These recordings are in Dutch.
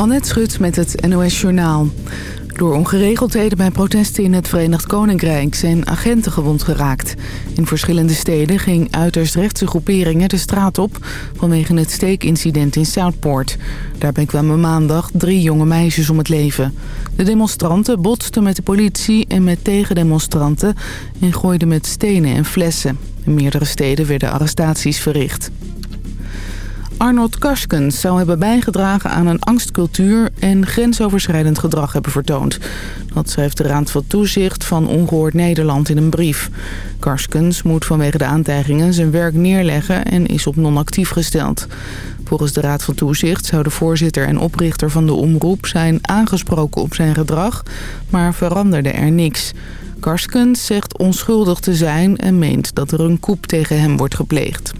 Annette Schut met het NOS Journaal. Door ongeregeldheden bij protesten in het Verenigd Koninkrijk zijn agenten gewond geraakt. In verschillende steden ging uiterst rechtse groeperingen de straat op vanwege het steekincident in Southport. Daarbij kwamen maandag drie jonge meisjes om het leven. De demonstranten botsten met de politie en met tegendemonstranten en gooiden met stenen en flessen. In meerdere steden werden arrestaties verricht. Arnold Karskens zou hebben bijgedragen aan een angstcultuur en grensoverschrijdend gedrag hebben vertoond. Dat schrijft de Raad van Toezicht van Ongehoord Nederland in een brief. Karskens moet vanwege de aantijgingen zijn werk neerleggen en is op non-actief gesteld. Volgens de Raad van Toezicht zou de voorzitter en oprichter van de omroep zijn aangesproken op zijn gedrag, maar veranderde er niks. Karskens zegt onschuldig te zijn en meent dat er een koep tegen hem wordt gepleegd.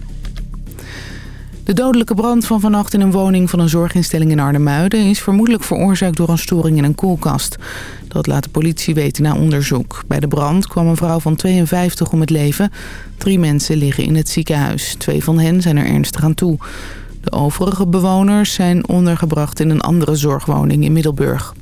De dodelijke brand van vannacht in een woning van een zorginstelling in Arnhemuiden... is vermoedelijk veroorzaakt door een storing in een koelkast. Dat laat de politie weten na onderzoek. Bij de brand kwam een vrouw van 52 om het leven. Drie mensen liggen in het ziekenhuis. Twee van hen zijn er ernstig aan toe. De overige bewoners zijn ondergebracht in een andere zorgwoning in Middelburg.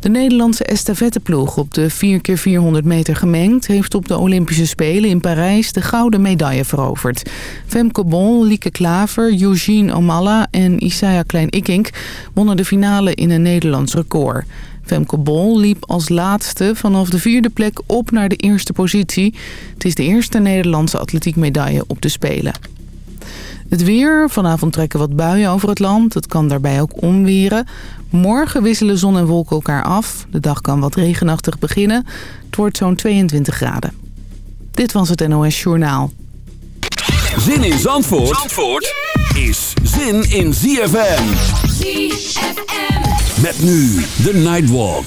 De Nederlandse estafetteploeg op de 4x400 meter gemengd... heeft op de Olympische Spelen in Parijs de gouden medaille veroverd. Femke Bon, Lieke Klaver, Eugene Omalla en Isaiah Klein-Ikink... wonnen de finale in een Nederlands record. Femke Bol liep als laatste vanaf de vierde plek op naar de eerste positie. Het is de eerste Nederlandse atletiekmedaille op de Spelen. Het weer. Vanavond trekken wat buien over het land. Het kan daarbij ook omweren. Morgen wisselen zon en wolken elkaar af. De dag kan wat regenachtig beginnen. Het wordt zo'n 22 graden. Dit was het NOS Journaal. Zin in Zandvoort, Zandvoort is zin in ZFM. ZFM. Met nu de Nightwalk.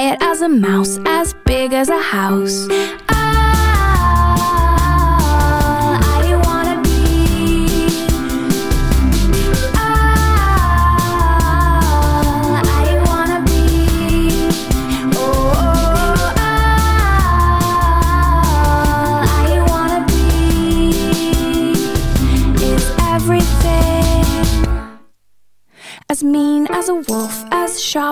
quiet as a mouse, as big as a house.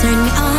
turn me on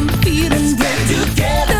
i'm feeling good together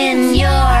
in your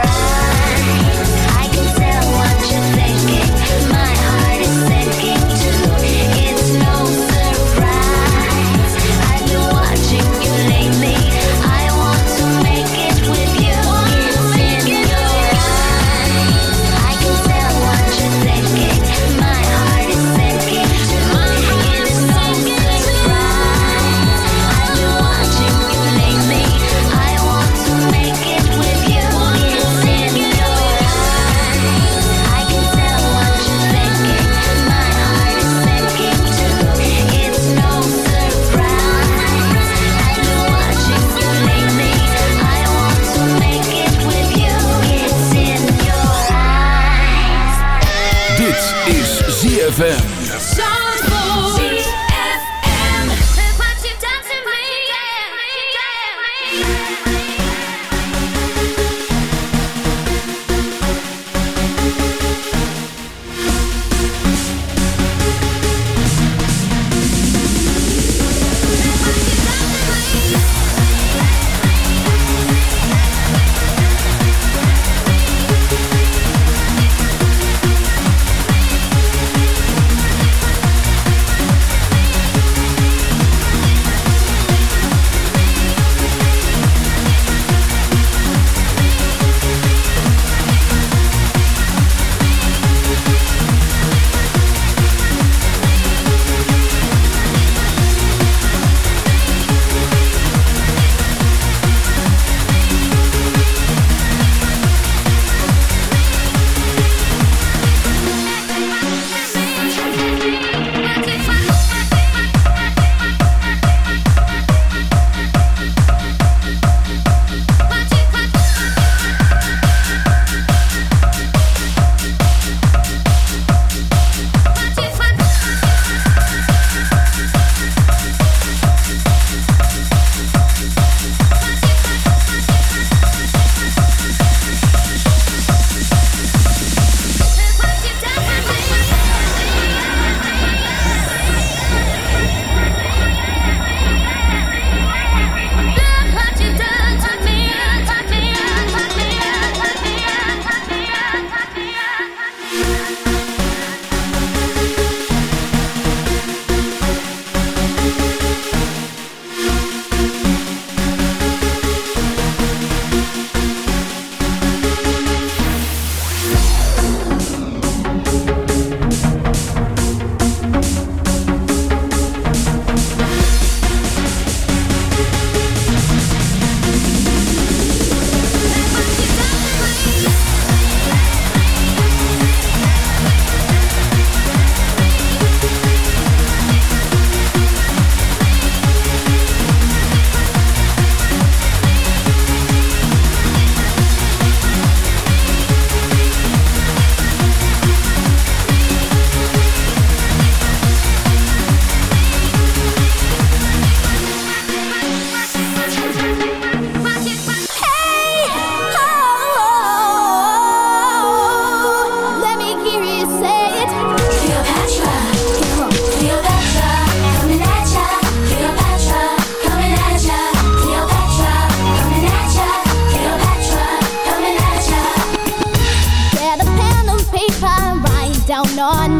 on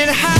burning high